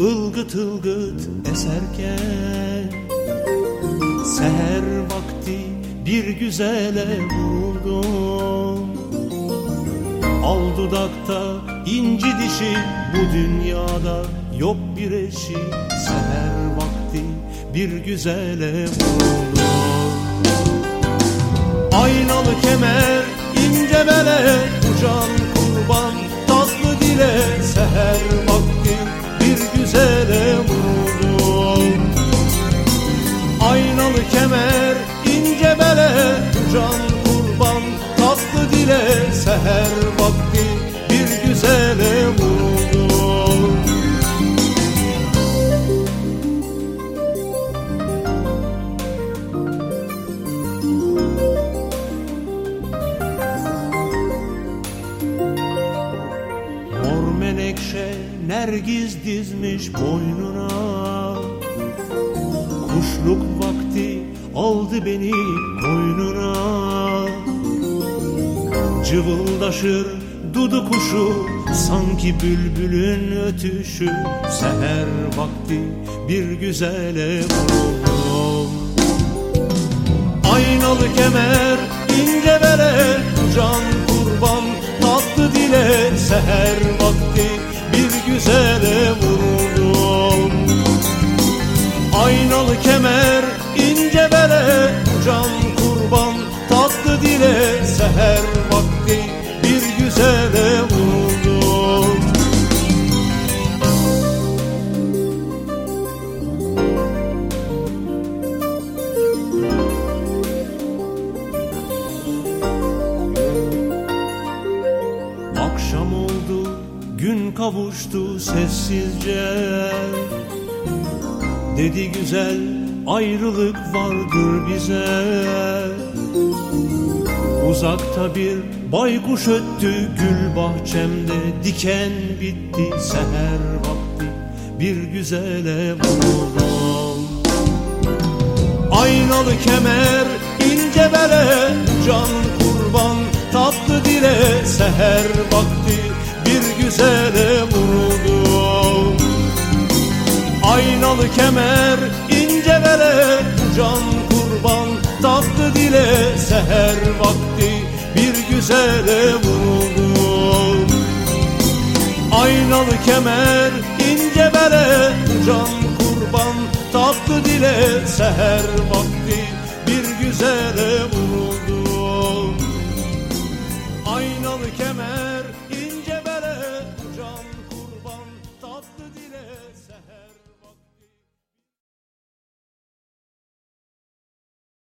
ılgıt ılgıt eserken Seher vakti bir güzele vurdum. Al dudakta inci dişi bu dünyada yok bir eşi. Seher vakti bir güzele vurdum. Aynalı kemer can kurban tatlı dile seher vakti bir güzele vurdum Mor menekşe nergiz dizmiş boynuna. Kuşluk vakti aldı beni koynuna Cıvıldaşır dudu kuşu sanki bülbülün ötüşü. Seher vakti bir güzele vurdum Aynalı kemer ince bere can kurban tatlı dile. Seher vakti bir güzele vurdum Aynalı kemer ince bere can kurban tatlı dile seher vakti bir güzele vurdum Akşam oldu, gün kavuştu sessizce Dedi güzel, ayrılık vardır bize. Uzakta bir baykuş öttü gül bahçemde. Diken bitti seher vakti. Bir güzele vurdum Aynalı kemer ince bere can Aynalı kemer ince bere can kurban tatlı dile seher vakti bir güzele vurdum Aynalı kemer ince bere can kurban tatlı dile seher vakti